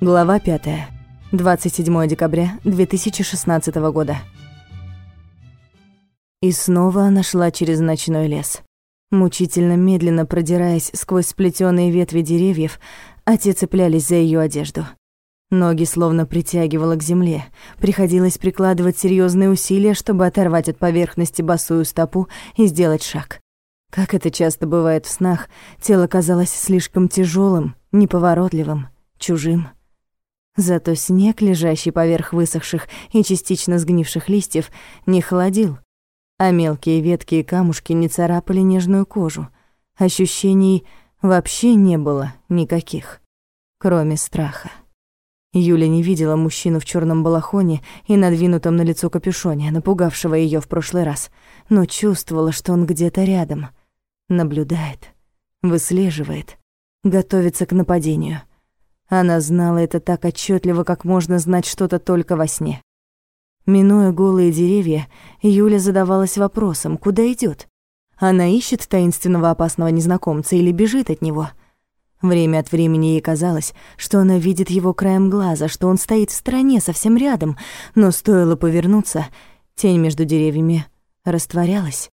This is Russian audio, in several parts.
Глава 5. 27 декабря 2016 года. И снова она шла через ночной лес. Мучительно медленно продираясь сквозь сплетенные ветви деревьев, а цеплялись за ее одежду. Ноги словно притягивало к земле. Приходилось прикладывать серьезные усилия, чтобы оторвать от поверхности босую стопу и сделать шаг. Как это часто бывает в снах, тело казалось слишком тяжелым, неповоротливым, чужим. Зато снег, лежащий поверх высохших и частично сгнивших листьев, не холодил, а мелкие ветки и камушки не царапали нежную кожу. Ощущений вообще не было никаких, кроме страха. Юля не видела мужчину в черном балахоне и надвинутом на лицо капюшоне, напугавшего ее в прошлый раз, но чувствовала, что он где-то рядом, наблюдает, выслеживает, готовится к нападению — она знала это так отчетливо, как можно знать что-то только во сне. Минуя голые деревья, Юля задавалась вопросом, куда идет. Она ищет таинственного опасного незнакомца или бежит от него? Время от времени ей казалось, что она видит его краем глаза, что он стоит в стороне, совсем рядом, но стоило повернуться, тень между деревьями растворялась.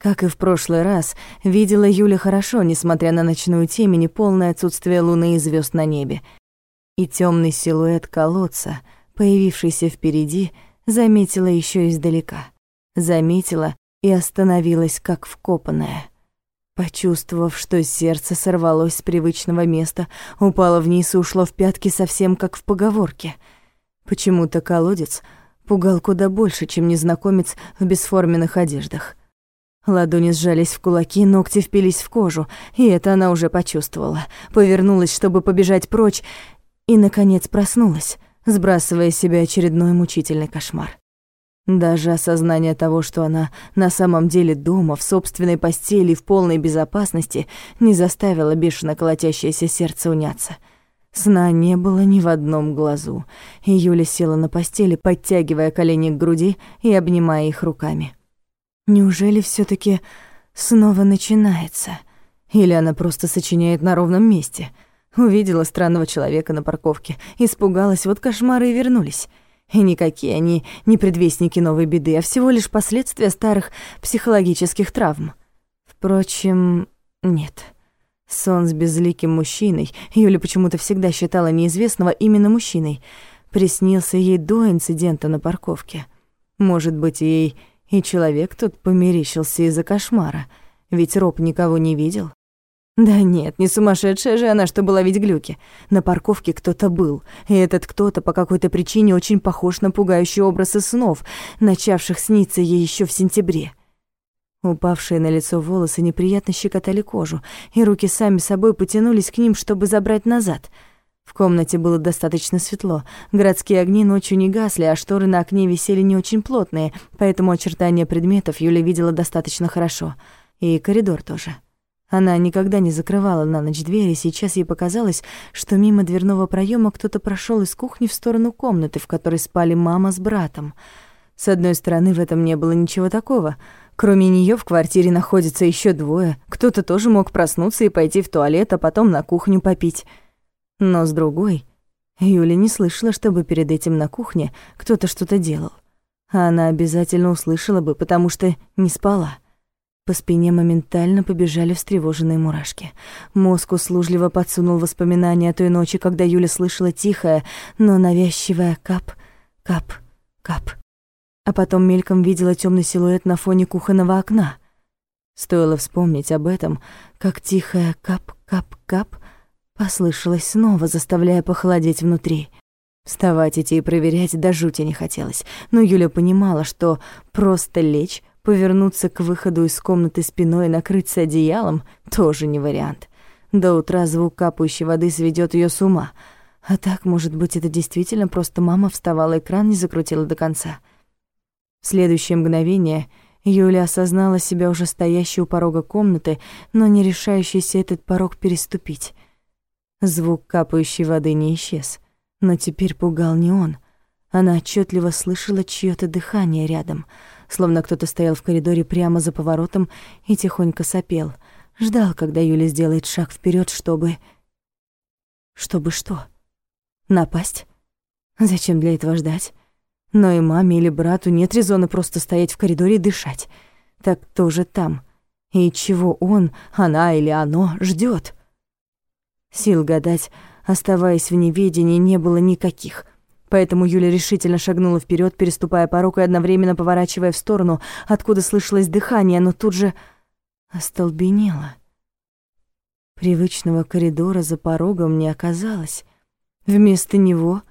Как и в прошлый раз, видела Юля хорошо, несмотря на ночную темень и полное отсутствие луны и звезд на небе. И темный силуэт колодца, появившийся впереди, заметила еще издалека. Заметила и остановилась, как вкопанная. Почувствовав, что сердце сорвалось с привычного места, упало вниз и ушло в пятки совсем как в поговорке. Почему-то колодец пугал куда больше, чем незнакомец в бесформенных одеждах. Ладони сжались в кулаки, ногти впились в кожу, и это она уже почувствовала. Повернулась, чтобы побежать прочь, и, наконец, проснулась, сбрасывая с себя очередной мучительный кошмар. Даже осознание того, что она на самом деле дома, в собственной постели, в полной безопасности, не заставило бешено колотящееся сердце уняться. Сна не было ни в одном глазу, и Юля села на постели, подтягивая колени к груди и обнимая их руками. Неужели все таки снова начинается? Или она просто сочиняет на ровном месте? Увидела странного человека на парковке, испугалась, вот кошмары и вернулись. И никакие они не предвестники новой беды, а всего лишь последствия старых психологических травм. Впрочем, нет. Сон с безликим мужчиной, Юля почему-то всегда считала неизвестного именно мужчиной, приснился ей до инцидента на парковке. Может быть, ей и человек тут померещился из-за кошмара, ведь Роб никого не видел. Да нет, не сумасшедшая же она, чтобы ловить глюки. На парковке кто-то был, и этот кто-то по какой-то причине очень похож на пугающий образ из снов, начавших сниться ей еще в сентябре. Упавшие на лицо волосы неприятно щекотали кожу, и руки сами собой потянулись к ним, чтобы забрать назад — в комнате было достаточно светло. Городские огни ночью не гасли, а шторы на окне висели не очень плотные, поэтому очертания предметов Юля видела достаточно хорошо. И коридор тоже. Она никогда не закрывала на ночь двери, сейчас ей показалось, что мимо дверного проема кто-то прошел из кухни в сторону комнаты, в которой спали мама с братом. С одной стороны, в этом не было ничего такого. Кроме нее в квартире находится еще двое. Кто-то тоже мог проснуться и пойти в туалет, а потом на кухню попить. Но с другой, Юля не слышала, чтобы перед этим на кухне кто-то что-то делал. Она обязательно услышала бы, потому что не спала. По спине моментально побежали встревоженные мурашки. Мозг услужливо подсунул воспоминания о той ночи, когда Юля слышала тихое, но навязчивое кап, кап, кап. А потом мельком видела темный силуэт на фоне кухонного окна. Стоило вспомнить об этом, как тихое кап, кап, кап — Послышалось снова, заставляя похолодеть внутри. Вставать идти и проверять до жути не хотелось, но Юля понимала, что просто лечь, повернуться к выходу из комнаты спиной и накрыться одеялом тоже не вариант. До утра звук капающей воды сведет ее с ума. А так, может быть, это действительно просто мама вставала, экран не закрутила до конца. В следующее мгновение Юля осознала себя уже стоящей у порога комнаты, но не решающейся этот порог переступить. Звук капающей воды не исчез, но теперь пугал не он. Она отчетливо слышала чьё-то дыхание рядом, словно кто-то стоял в коридоре прямо за поворотом и тихонько сопел. Ждал, когда Юля сделает шаг вперед, чтобы... Чтобы что? Напасть? Зачем для этого ждать? Но и маме или брату нет резона просто стоять в коридоре и дышать. Так тоже там. И чего он, она или оно ждет? Сил гадать, оставаясь в неведении, не было никаких. Поэтому Юля решительно шагнула вперед, переступая порог и одновременно поворачивая в сторону, откуда слышалось дыхание, но тут же остолбенела. Привычного коридора за порогом не оказалось. Вместо него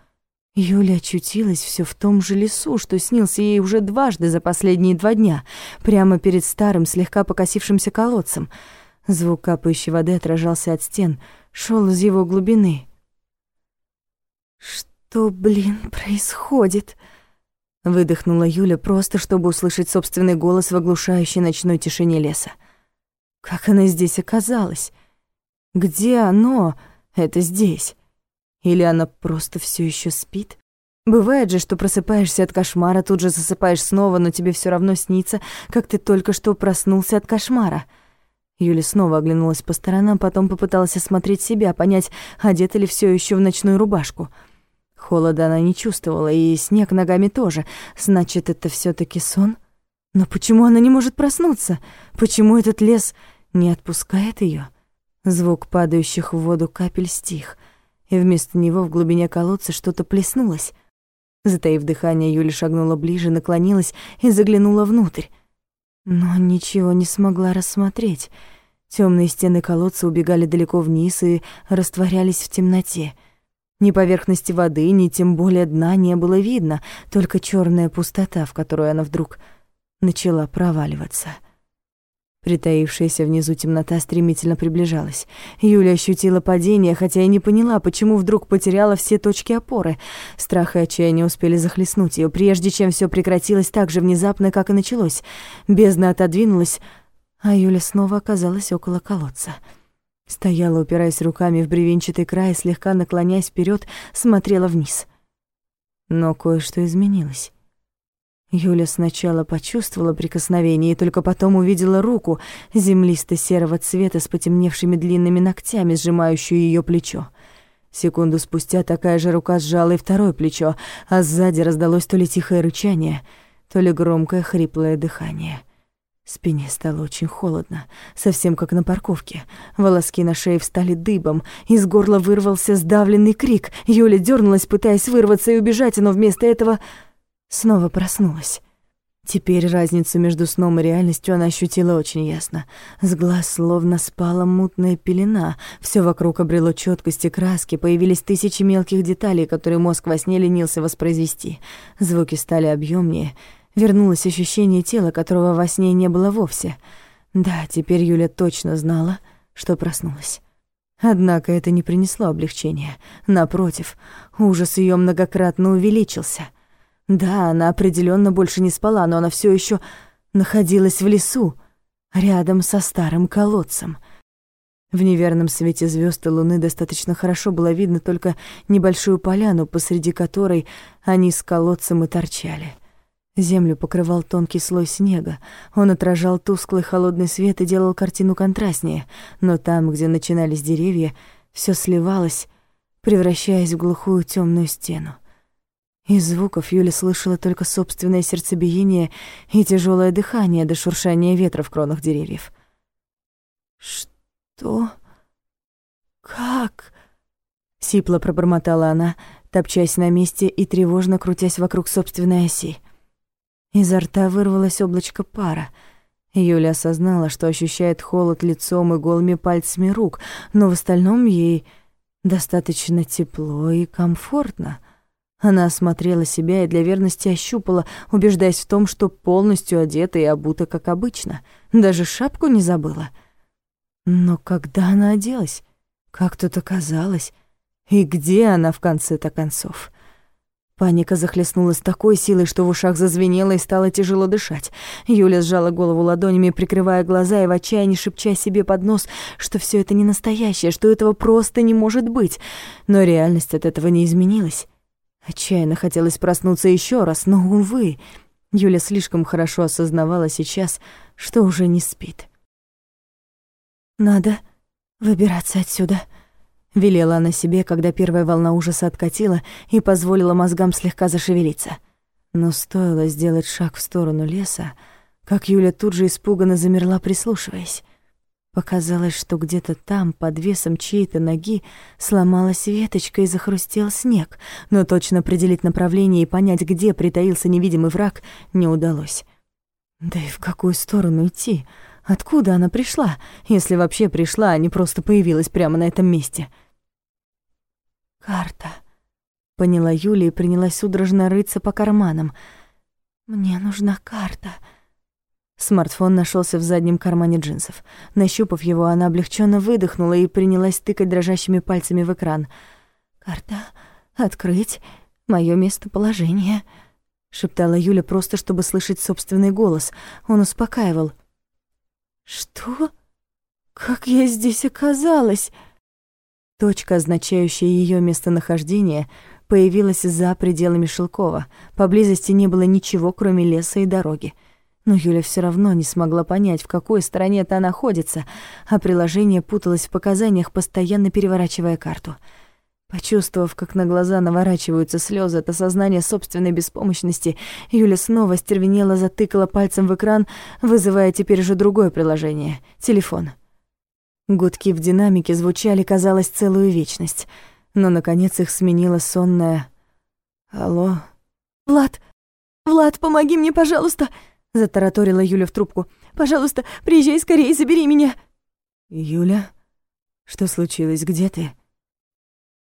Юля очутилась все в том же лесу, что снился ей уже дважды за последние два дня, прямо перед старым, слегка покосившимся колодцем. Звук капающей воды отражался от стен, шел из его глубины. «Что, блин, происходит?» Выдохнула Юля просто, чтобы услышать собственный голос в оглушающей ночной тишине леса. Как она здесь оказалась? Где оно? Это здесь. Или она просто все еще спит? Бывает же, что просыпаешься от кошмара, тут же засыпаешь снова, но тебе все равно снится, как ты только что проснулся от кошмара. Юля снова оглянулась по сторонам, потом попыталась осмотреть себя, понять, одета ли все еще в ночную рубашку. Холода она не чувствовала, и снег ногами тоже. Значит, это все таки сон? Но почему она не может проснуться? Почему этот лес не отпускает ее? Звук падающих в воду капель стих — и вместо него в глубине колодца что-то плеснулось. Затаив дыхание, Юля шагнула ближе, наклонилась и заглянула внутрь. Но ничего не смогла рассмотреть. Темные стены колодца убегали далеко вниз и растворялись в темноте. Ни поверхности воды, ни тем более дна не было видно, только черная пустота, в которую она вдруг начала проваливаться. Притаившаяся внизу темнота стремительно приближалась. Юля ощутила падение, хотя и не поняла, почему вдруг потеряла все точки опоры. Страх и отчаяние успели захлестнуть ее, прежде чем все прекратилось так же внезапно, как и началось. Бездна отодвинулась, а Юля снова оказалась около колодца. Стояла, упираясь руками в бревенчатый край, слегка наклоняясь вперед, смотрела вниз. Но кое-что изменилось. Юля сначала почувствовала прикосновение и только потом увидела руку землисто-серого цвета с потемневшими длинными ногтями, сжимающую ее плечо. Секунду спустя такая же рука сжала и второе плечо, а сзади раздалось то ли тихое рычание, то ли громкое хриплое дыхание. Спине стало очень холодно, совсем как на парковке. Волоски на шее встали дыбом, из горла вырвался сдавленный крик. Юля дернулась, пытаясь вырваться и убежать, но вместо этого снова проснулась. Теперь разницу между сном и реальностью она ощутила очень ясно. С глаз словно спала мутная пелена, все вокруг обрело четкость и краски, появились тысячи мелких деталей, которые мозг во сне ленился воспроизвести. Звуки стали объемнее, вернулось ощущение тела, которого во сне не было вовсе. Да, теперь Юля точно знала, что проснулась. Однако это не принесло облегчения. Напротив, ужас ее многократно увеличился — да, она определенно больше не спала, но она все еще находилась в лесу, рядом со старым колодцем. В неверном свете звезд и луны достаточно хорошо было видно только небольшую поляну, посреди которой они с колодцем и торчали. Землю покрывал тонкий слой снега. Он отражал тусклый холодный свет и делал картину контрастнее, но там, где начинались деревья, все сливалось, превращаясь в глухую темную стену. Из звуков Юля слышала только собственное сердцебиение и тяжелое дыхание до шуршания ветра в кронах деревьев. «Что? Как?» — сипло пробормотала она, топчась на месте и тревожно крутясь вокруг собственной оси. Изо рта вырвалось облачко пара. Юля осознала, что ощущает холод лицом и голыми пальцами рук, но в остальном ей достаточно тепло и комфортно — она осмотрела себя и для верности ощупала, убеждаясь в том, что полностью одета и обута, как обычно. Даже шапку не забыла. Но когда она оделась? Как тут оказалось? И где она в конце-то концов? Паника захлестнула с такой силой, что в ушах зазвенело и стало тяжело дышать. Юля сжала голову ладонями, прикрывая глаза и в отчаянии шепча себе под нос, что все это не настоящее, что этого просто не может быть. Но реальность от этого не изменилась. Отчаянно хотелось проснуться еще раз, но, увы, Юля слишком хорошо осознавала сейчас, что уже не спит. «Надо выбираться отсюда», — Велела она себе, когда первая волна ужаса откатила и позволила мозгам слегка зашевелиться. Но стоило сделать шаг в сторону леса, как Юля тут же испуганно замерла, прислушиваясь. Показалось, что где-то там, под весом чьей-то ноги, сломалась веточка и захрустел снег, но точно определить направление и понять, где притаился невидимый враг, не удалось. Да и в какую сторону идти? Откуда она пришла, если вообще пришла, а не просто появилась прямо на этом месте? «Карта», — поняла Юля и принялась судорожно рыться по карманам. «Мне нужна карта». Смартфон нашелся в заднем кармане джинсов. Нащупав его, она облегченно выдохнула и принялась тыкать дрожащими пальцами в экран. «Карта. Открыть. Моё местоположение», — шептала Юля просто, чтобы слышать собственный голос. Он успокаивал. «Что? Как я здесь оказалась?» Точка, означающая её местонахождение, появилась за пределами Шелкова. Поблизости не было ничего, кроме леса и дороги. Но Юля все равно не смогла понять, в какой стороне та находится, а приложение путалось в показаниях, постоянно переворачивая карту. Почувствовав, как на глаза наворачиваются слезы от осознания собственной беспомощности, Юля снова стервенела, затыкала пальцем в экран, вызывая теперь же другое приложение — телефон. Гудки в динамике звучали, казалось, целую вечность, но, наконец, их сменила сонная «Алло?» «Влад! Влад, помоги мне, пожалуйста!» затараторила Юля в трубку. «Пожалуйста, приезжай скорее, забери меня!» «Юля, что случилось? Где ты?»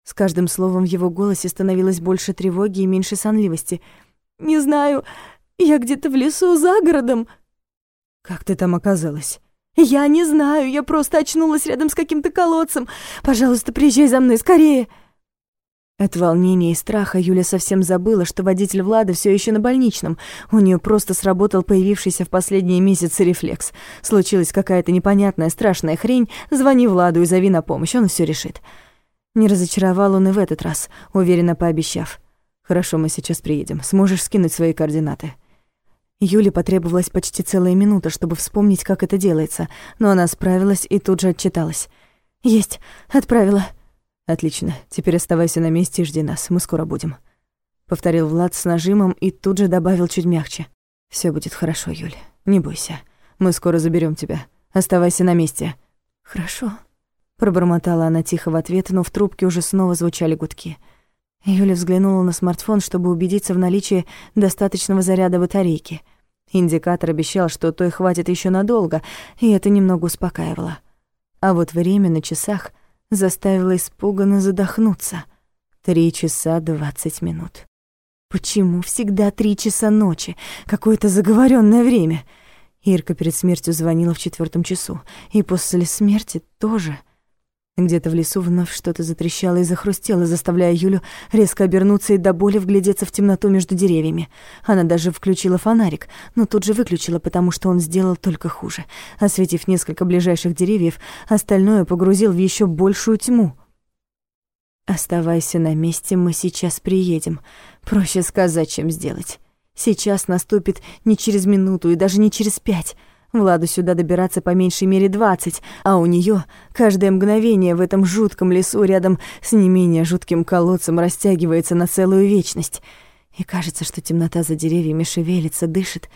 С каждым словом в его голосе становилось больше тревоги и меньше сонливости. «Не знаю, я где-то в лесу за городом». «Как ты там оказалась?» «Я не знаю, я просто очнулась рядом с каким-то колодцем. Пожалуйста, приезжай за мной скорее!» От волнения и страха Юля совсем забыла, что водитель Влада все еще на больничном. У нее просто сработал появившийся в последние месяцы рефлекс. Случилась какая-то непонятная страшная хрень, звони Владу и зови на помощь, он все решит. Не разочаровал он и в этот раз, уверенно пообещав. «Хорошо, мы сейчас приедем. Сможешь скинуть свои координаты?» Юле потребовалась почти целая минута, чтобы вспомнить, как это делается, но она справилась и тут же отчиталась. «Есть, отправила». «Отлично. Теперь оставайся на месте и жди нас. Мы скоро будем», — повторил Влад с нажимом и тут же добавил чуть мягче. Все будет хорошо, Юль. Не бойся. Мы скоро заберем тебя. Оставайся на месте». «Хорошо», — пробормотала она тихо в ответ, но в трубке уже снова звучали гудки. Юля взглянула на смартфон, чтобы убедиться в наличии достаточного заряда батарейки. Индикатор обещал, что той хватит еще надолго, и это немного успокаивало. А вот время на часах — заставила испуганно задохнуться. Три часа двадцать минут. Почему всегда три часа ночи? Какое-то заговоренное время. Ирка перед смертью звонила в четвертом часу, и после смерти тоже — где-то в лесу вновь что-то затрещало и захрустело, заставляя Юлю резко обернуться и до боли вглядеться в темноту между деревьями. Она даже включила фонарик, но тут же выключила, потому что он сделал только хуже. Осветив несколько ближайших деревьев, остальное погрузил в еще большую тьму. «Оставайся на месте, мы сейчас приедем. Проще сказать, чем сделать. Сейчас наступит не через минуту и даже не через пять». Владу сюда добираться по меньшей мере двадцать, а у нее каждое мгновение в этом жутком лесу рядом с не менее жутким колодцем растягивается на целую вечность. И кажется, что темнота за деревьями шевелится, дышит,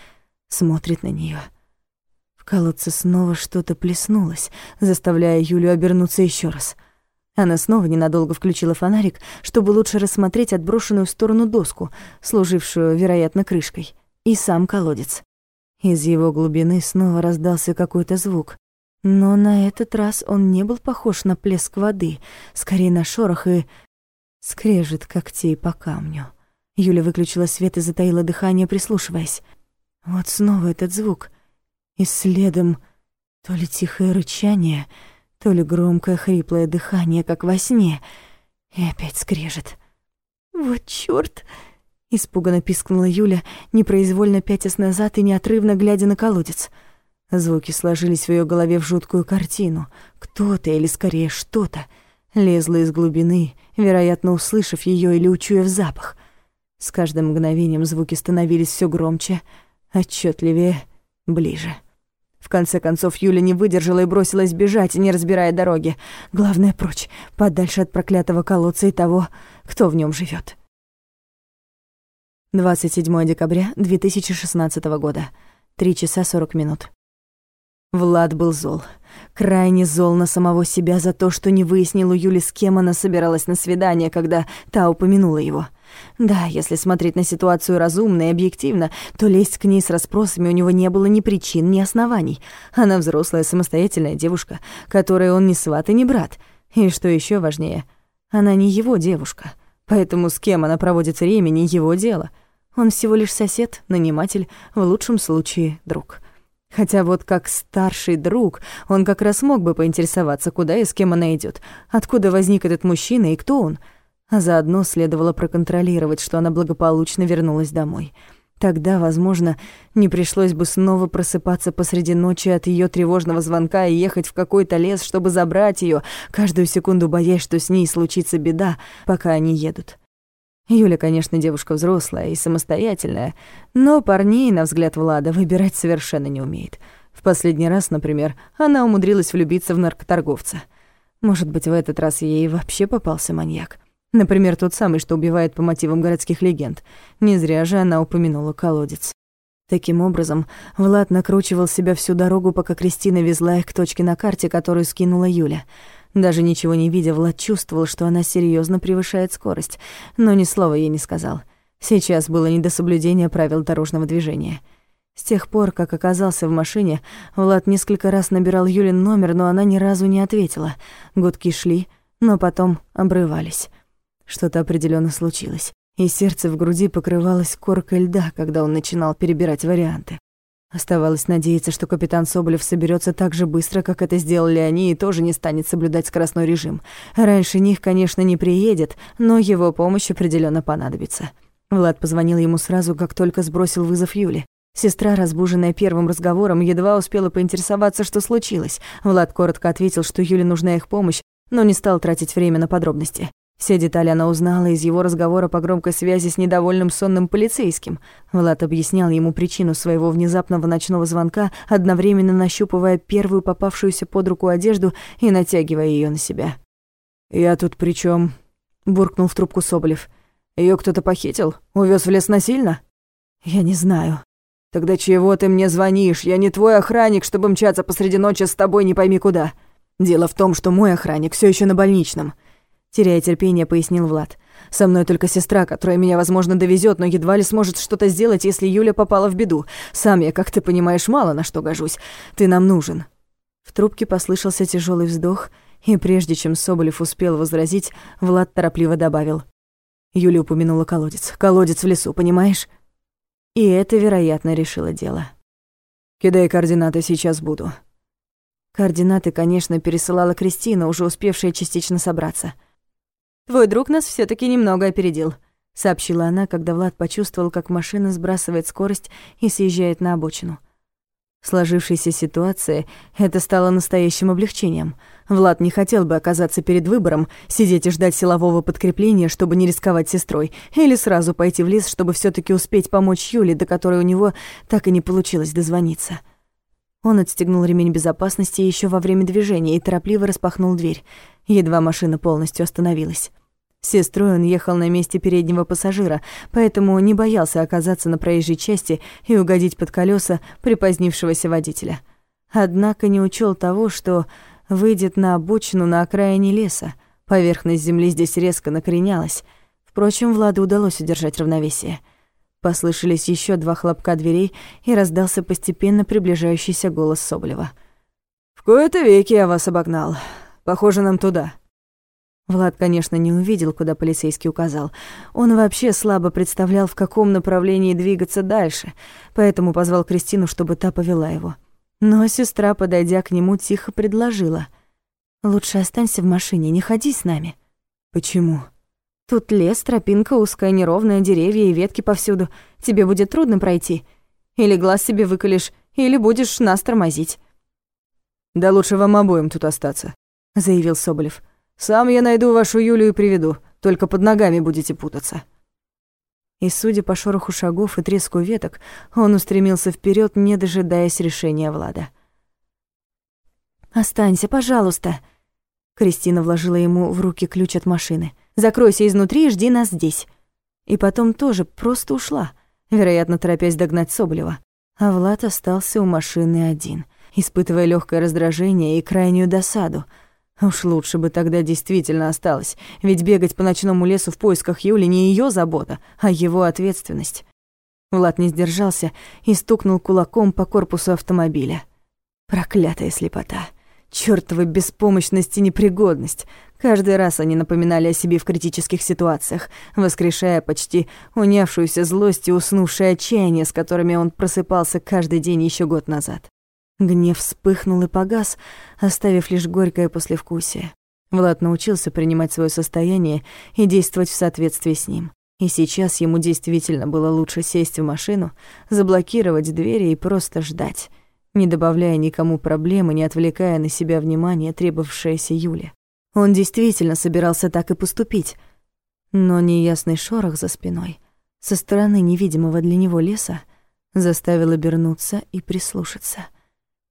смотрит на нее. В колодце снова что-то плеснулось, заставляя Юлю обернуться еще раз. Она снова ненадолго включила фонарик, чтобы лучше рассмотреть отброшенную в сторону доску, служившую, вероятно, крышкой, и сам колодец. Из его глубины снова раздался какой-то звук. Но на этот раз он не был похож на плеск воды, скорее на шорох и скрежет когтей по камню. Юля выключила свет и затаила дыхание, прислушиваясь. Вот снова этот звук. И следом то ли тихое рычание, то ли громкое хриплое дыхание, как во сне. И опять скрежет. «Вот чёрт!» Испуганно пискнула Юля, непроизвольно пятясь назад и неотрывно глядя на колодец. Звуки сложились в ее голове в жуткую картину. Кто-то, или скорее что-то, лезло из глубины, вероятно, услышав ее или учуяв запах. С каждым мгновением звуки становились все громче, отчетливее, ближе. В конце концов Юля не выдержала и бросилась бежать, не разбирая дороги. Главное, прочь, подальше от проклятого колодца и того, кто в нем живет. 27 декабря 2016 года. 3 часа 40 минут. Влад был зол. Крайне зол на самого себя за то, что не выяснил у Юли, с кем она собиралась на свидание, когда та упомянула его. Да, если смотреть на ситуацию разумно и объективно, то лезть к ней с расспросами у него не было ни причин, ни оснований. Она взрослая, самостоятельная девушка, которой он ни сват и ни брат. И что еще важнее, она не его девушка. Поэтому с кем она проводит время, не его дело. Он всего лишь сосед, наниматель, в лучшем случае друг. Хотя вот как старший друг, он как раз мог бы поинтересоваться, куда и с кем она идет, откуда возник этот мужчина и кто он. А заодно следовало проконтролировать, что она благополучно вернулась домой. Тогда, возможно, не пришлось бы снова просыпаться посреди ночи от ее тревожного звонка и ехать в какой-то лес, чтобы забрать ее, каждую секунду боясь, что с ней случится беда, пока они едут. Юля, конечно, девушка взрослая и самостоятельная, но парней, на взгляд Влада, выбирать совершенно не умеет. В последний раз, например, она умудрилась влюбиться в наркоторговца. Может быть, в этот раз ей вообще попался маньяк. Например, тот самый, что убивает по мотивам городских легенд. Не зря же она упомянула колодец. Таким образом, Влад накручивал себя всю дорогу, пока Кристина везла их к точке на карте, которую скинула Юля — даже ничего не видя, Влад чувствовал, что она серьезно превышает скорость, но ни слова ей не сказал. Сейчас было не до соблюдения правил дорожного движения. С тех пор, как оказался в машине, Влад несколько раз набирал Юлин номер, но она ни разу не ответила. Гудки шли, но потом обрывались. Что-то определенно случилось, и сердце в груди покрывалось коркой льда, когда он начинал перебирать варианты. Оставалось надеяться, что капитан Соболев соберется так же быстро, как это сделали они, и тоже не станет соблюдать скоростной режим. Раньше них, конечно, не приедет, но его помощь определенно понадобится. Влад позвонил ему сразу, как только сбросил вызов Юли. Сестра, разбуженная первым разговором, едва успела поинтересоваться, что случилось. Влад коротко ответил, что Юле нужна их помощь, но не стал тратить время на подробности. Все детали она узнала из его разговора по громкой связи с недовольным сонным полицейским. Влад объяснял ему причину своего внезапного ночного звонка, одновременно нащупывая первую попавшуюся под руку одежду и натягивая ее на себя. «Я тут при чем? буркнул в трубку Соболев. Ее кто-то похитил? Увез в лес насильно?» «Я не знаю». «Тогда чего ты мне звонишь? Я не твой охранник, чтобы мчаться посреди ночи с тобой не пойми куда. Дело в том, что мой охранник все еще на больничном». Теряя терпение, пояснил Влад. «Со мной только сестра, которая меня, возможно, довезет, но едва ли сможет что-то сделать, если Юля попала в беду. Сам я, как ты понимаешь, мало на что гожусь. Ты нам нужен». В трубке послышался тяжелый вздох, и прежде чем Соболев успел возразить, Влад торопливо добавил. Юля упомянула колодец. «Колодец в лесу, понимаешь?» И это, вероятно, решило дело. «Кидай координаты, сейчас буду». Координаты, конечно, пересылала Кристина, уже успевшая частично собраться — Твой друг нас все таки немного опередил», — сообщила она, когда Влад почувствовал, как машина сбрасывает скорость и съезжает на обочину. В сложившейся ситуации это стало настоящим облегчением. Влад не хотел бы оказаться перед выбором, сидеть и ждать силового подкрепления, чтобы не рисковать сестрой, или сразу пойти в лес, чтобы все таки успеть помочь Юле, до которой у него так и не получилось дозвониться. Он отстегнул ремень безопасности еще во время движения и торопливо распахнул дверь. Едва машина полностью остановилась. С сестрой он ехал на месте переднего пассажира, поэтому не боялся оказаться на проезжей части и угодить под колеса припозднившегося водителя. Однако не учел того, что выйдет на обочину на окраине леса. Поверхность земли здесь резко накренялась. Впрочем, Владу удалось удержать равновесие. Послышались еще два хлопка дверей, и раздался постепенно приближающийся голос Соболева. «В кои-то веки я вас обогнал. Похоже, нам туда». Влад, конечно, не увидел, куда полицейский указал. Он вообще слабо представлял, в каком направлении двигаться дальше, поэтому позвал Кристину, чтобы та повела его. Но сестра, подойдя к нему, тихо предложила. «Лучше останься в машине, не ходи с нами». «Почему?» «Тут лес, тропинка узкая, неровная, деревья и ветки повсюду. Тебе будет трудно пройти. Или глаз себе выколешь, или будешь нас тормозить». «Да лучше вам обоим тут остаться», — заявил Соболев. Сам я найду вашу Юлю и приведу, только под ногами будете путаться». И, судя по шороху шагов и треску веток, он устремился вперед, не дожидаясь решения Влада. «Останься, пожалуйста!» Кристина вложила ему в руки ключ от машины. «Закройся изнутри и жди нас здесь!» И потом тоже просто ушла, вероятно, торопясь догнать Соболева. А Влад остался у машины один, испытывая легкое раздражение и крайнюю досаду. Уж лучше бы тогда действительно осталось, ведь бегать по ночному лесу в поисках Юли не ее забота, а его ответственность. Влад не сдержался и стукнул кулаком по корпусу автомобиля. Проклятая слепота. Чёртова беспомощность и непригодность. Каждый раз они напоминали о себе в критических ситуациях, воскрешая почти унявшуюся злость и уснувшее отчаяние, с которыми он просыпался каждый день еще год назад. Гнев вспыхнул и погас, оставив лишь горькое послевкусие. Влад научился принимать свое состояние и действовать в соответствии с ним. И сейчас ему действительно было лучше сесть в машину, заблокировать двери и просто ждать, не добавляя никому проблемы, не отвлекая на себя внимание, требовавшееся Юле. Он действительно собирался так и поступить, но неясный шорох за спиной, со стороны невидимого для него леса, заставил обернуться и прислушаться.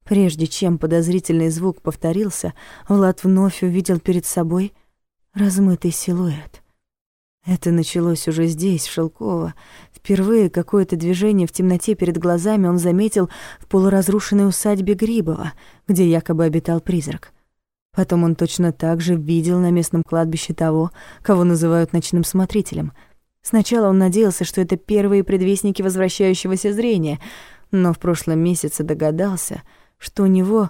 Прежде чем подозрительный звук повторился, Влад вновь увидел перед собой размытый силуэт — это началось уже здесь, в Шелково. Впервые какое-то движение в темноте перед глазами он заметил в полуразрушенной усадьбе Грибова, где якобы обитал призрак. Потом он точно так же видел на местном кладбище того, кого называют ночным смотрителем. Сначала он надеялся, что это первые предвестники возвращающегося зрения, но в прошлом месяце догадался, что у него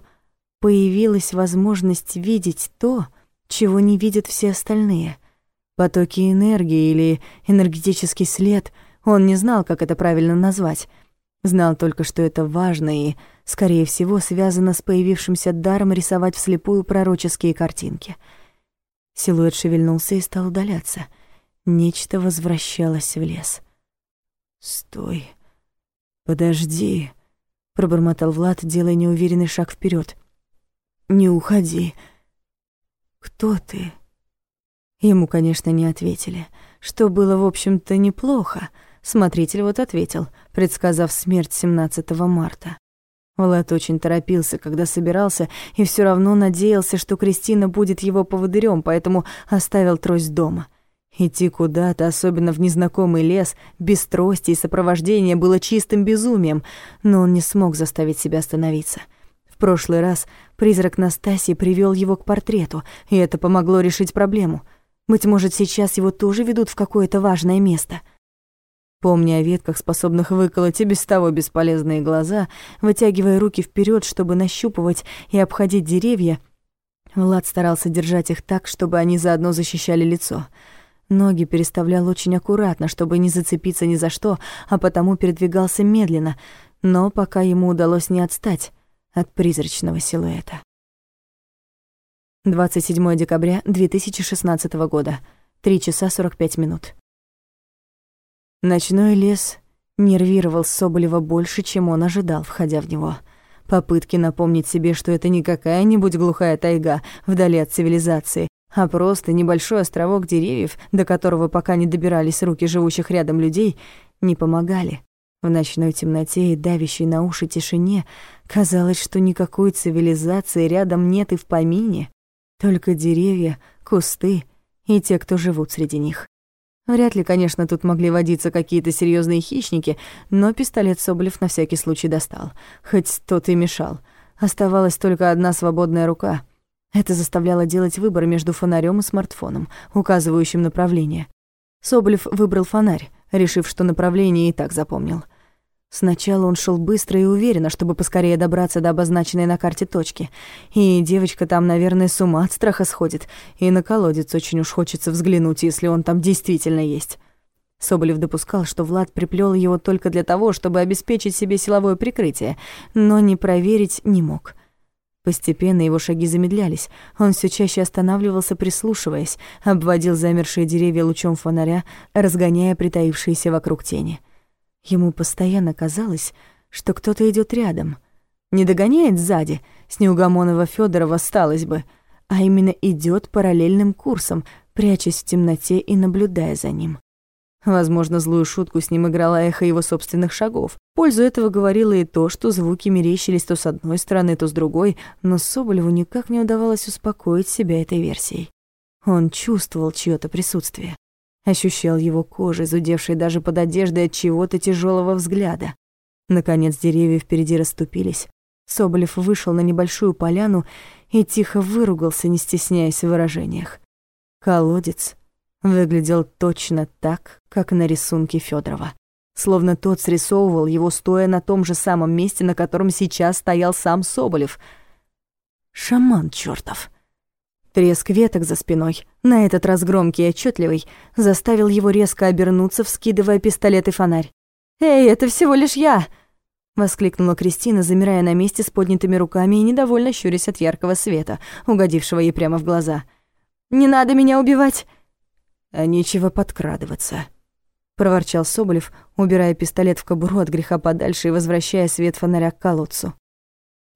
появилась возможность видеть то, чего не видят все остальные — Потоки энергии или энергетический след, он не знал, как это правильно назвать. Знал только, что это важно и, скорее всего, связано с появившимся даром рисовать вслепую пророческие картинки. Силуэт шевельнулся и стал удаляться. Нечто возвращалось в лес. «Стой! Подожди!» — пробормотал Влад, делая неуверенный шаг вперед. «Не уходи! Кто ты?» Ему, конечно, не ответили, что было, в общем-то, неплохо. Смотритель вот ответил, предсказав смерть 17 марта. Влад очень торопился, когда собирался, и все равно надеялся, что Кристина будет его поводырем, поэтому оставил трость дома. Идти куда-то, особенно в незнакомый лес, без трости и сопровождения, было чистым безумием, но он не смог заставить себя остановиться. В прошлый раз призрак Настасии привел его к портрету, и это помогло решить проблему — быть может, сейчас его тоже ведут в какое-то важное место. Помня о ветках, способных выколоть и без того бесполезные глаза, вытягивая руки вперед, чтобы нащупывать и обходить деревья, Влад старался держать их так, чтобы они заодно защищали лицо. Ноги переставлял очень аккуратно, чтобы не зацепиться ни за что, а потому передвигался медленно, но пока ему удалось не отстать от призрачного силуэта. 27 декабря 2016 года, 3 часа 45 минут. Ночной лес нервировал Соболева больше, чем он ожидал, входя в него. Попытки напомнить себе, что это не какая-нибудь глухая тайга вдали от цивилизации, а просто небольшой островок деревьев, до которого пока не добирались руки живущих рядом людей, не помогали. В ночной темноте и давящей на уши тишине казалось, что никакой цивилизации рядом нет и в помине. Только деревья, кусты и те, кто живут среди них. Вряд ли, конечно, тут могли водиться какие-то серьезные хищники, но пистолет Соболев на всякий случай достал, хоть тот и мешал. Оставалась только одна свободная рука. Это заставляло делать выбор между фонарем и смартфоном, указывающим направление. Соболев выбрал фонарь, решив, что направление и так запомнил — Сначала он шел быстро и уверенно, чтобы поскорее добраться до обозначенной на карте точки. И девочка там, наверное, с ума от страха сходит. И на колодец очень уж хочется взглянуть, если он там действительно есть. Соболев допускал, что Влад приплел его только для того, чтобы обеспечить себе силовое прикрытие, но не проверить не мог. Постепенно его шаги замедлялись. Он все чаще останавливался, прислушиваясь, обводил замершие деревья лучом фонаря, разгоняя притаившиеся вокруг тени. Ему постоянно казалось, что кто-то идет рядом. Не догоняет сзади, с неугомонного Федорова осталось бы, а именно идет параллельным курсом, прячась в темноте и наблюдая за ним. Возможно, злую шутку с ним играла эхо его собственных шагов. Пользу этого говорило и то, что звуки мерещились то с одной стороны, то с другой, но Соболеву никак не удавалось успокоить себя этой версией. Он чувствовал чьё-то присутствие. Ощущал его кожей, зудевшей даже под одеждой от чего-то тяжелого взгляда. Наконец деревья впереди расступились. Соболев вышел на небольшую поляну и тихо выругался, не стесняясь в выражениях. Колодец выглядел точно так, как на рисунке Федорова, Словно тот срисовывал его, стоя на том же самом месте, на котором сейчас стоял сам Соболев. Шаман чертов. Треск веток за спиной, на этот раз громкий и отчетливый, заставил его резко обернуться, вскидывая пистолет и фонарь. «Эй, это всего лишь я!» Воскликнула Кристина, замирая на месте с поднятыми руками и недовольно щурясь от яркого света, угодившего ей прямо в глаза. «Не надо меня убивать!» «А нечего подкрадываться», — проворчал Соболев, убирая пистолет в кобуру от греха подальше и возвращая свет фонаря к колодцу.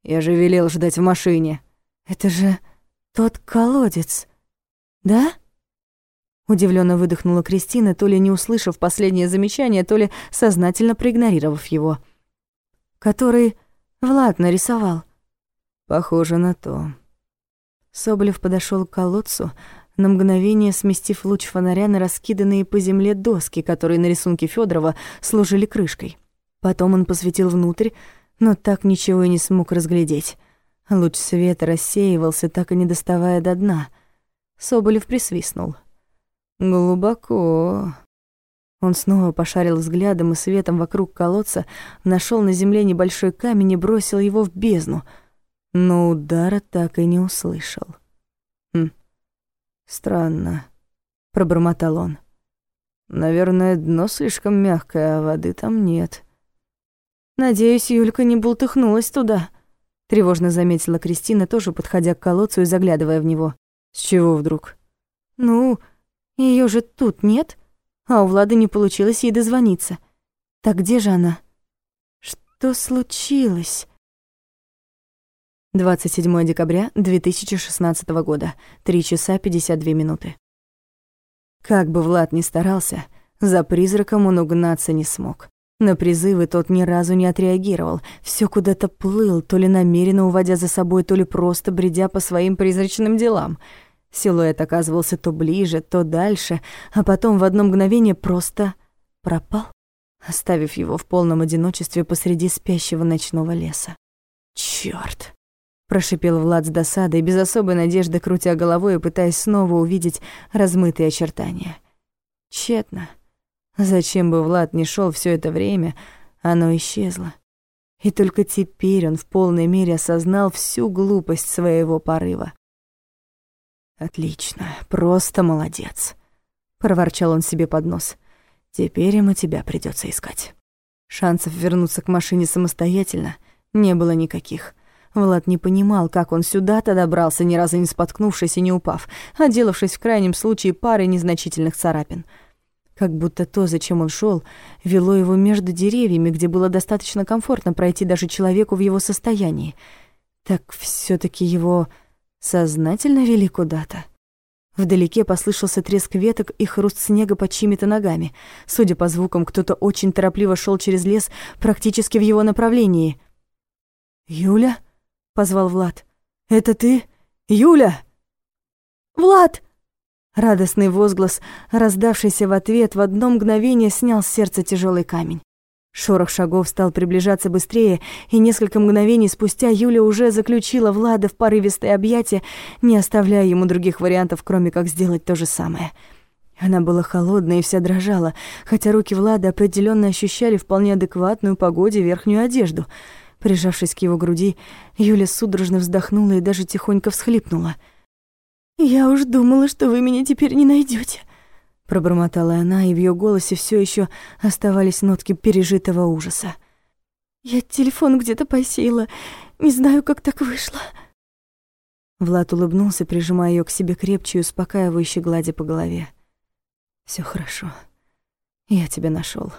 «Я же велел ждать в машине». «Это же тот колодец, да?» Удивленно выдохнула Кристина, то ли не услышав последнее замечание, то ли сознательно проигнорировав его. «Который Влад нарисовал». «Похоже на то». Соболев подошел к колодцу, на мгновение сместив луч фонаря на раскиданные по земле доски, которые на рисунке Федорова служили крышкой. Потом он посветил внутрь, но так ничего и не смог разглядеть. Луч света рассеивался, так и не доставая до дна. Соболев присвистнул. «Глубоко». Он снова пошарил взглядом и светом вокруг колодца, нашел на земле небольшой камень и бросил его в бездну, но удара так и не услышал. «Хм, странно», — пробормотал он. «Наверное, дно слишком мягкое, а воды там нет». «Надеюсь, Юлька не бултыхнулась туда», — тревожно заметила Кристина, тоже подходя к колодцу и заглядывая в него. «С чего вдруг?» «Ну, ее же тут нет, а у Влады не получилось ей дозвониться. Так где же она? Что случилось?» 27 декабря 2016 года, 3 часа 52 минуты. Как бы Влад ни старался, за призраком он угнаться не смог. На призывы тот ни разу не отреагировал, все куда-то плыл, то ли намеренно уводя за собой, то ли просто бредя по своим призрачным делам. Силуэт оказывался то ближе, то дальше, а потом в одно мгновение просто пропал, оставив его в полном одиночестве посреди спящего ночного леса. Чёрт! Прошипел Влад с досадой, без особой надежды крутя головой и пытаясь снова увидеть размытые очертания. Тщетно. Зачем бы Влад не шел все это время, оно исчезло. И только теперь он в полной мере осознал всю глупость своего порыва. «Отлично, просто молодец», — проворчал он себе под нос. «Теперь ему тебя придется искать». Шансов вернуться к машине самостоятельно не было никаких. Влад не понимал, как он сюда-то добрался, ни разу не споткнувшись и не упав, отделавшись в крайнем случае парой незначительных царапин — как будто то, зачем он шел, вело его между деревьями, где было достаточно комфортно пройти даже человеку в его состоянии. Так все таки его сознательно вели куда-то. Вдалеке послышался треск веток и хруст снега под чьими-то ногами. Судя по звукам, кто-то очень торопливо шел через лес, практически в его направлении. «Юля?» — позвал Влад. «Это ты? Юля?» «Влад!» Радостный возглас, раздавшийся в ответ, в одно мгновение снял с сердца тяжелый камень. Шорох шагов стал приближаться быстрее, и несколько мгновений спустя Юля уже заключила Влада в порывистое объятие, не оставляя ему других вариантов, кроме как сделать то же самое. Она была холодная и вся дрожала, хотя руки Влада определенно ощущали вполне адекватную погоде верхнюю одежду. Прижавшись к его груди, Юля судорожно вздохнула и даже тихонько всхлипнула — «Я уж думала, что вы меня теперь не найдете, пробормотала она, и в ее голосе все еще оставались нотки пережитого ужаса. «Я телефон где-то посеяла, не знаю, как так вышло». Влад улыбнулся, прижимая ее к себе крепче и успокаивающе гладя по голове. Все хорошо. Я тебя нашел.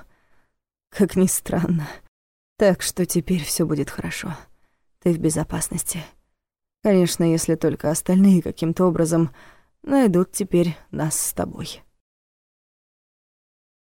Как ни странно. Так что теперь все будет хорошо. Ты в безопасности». Конечно, если только остальные каким-то образом найдут теперь нас с тобой.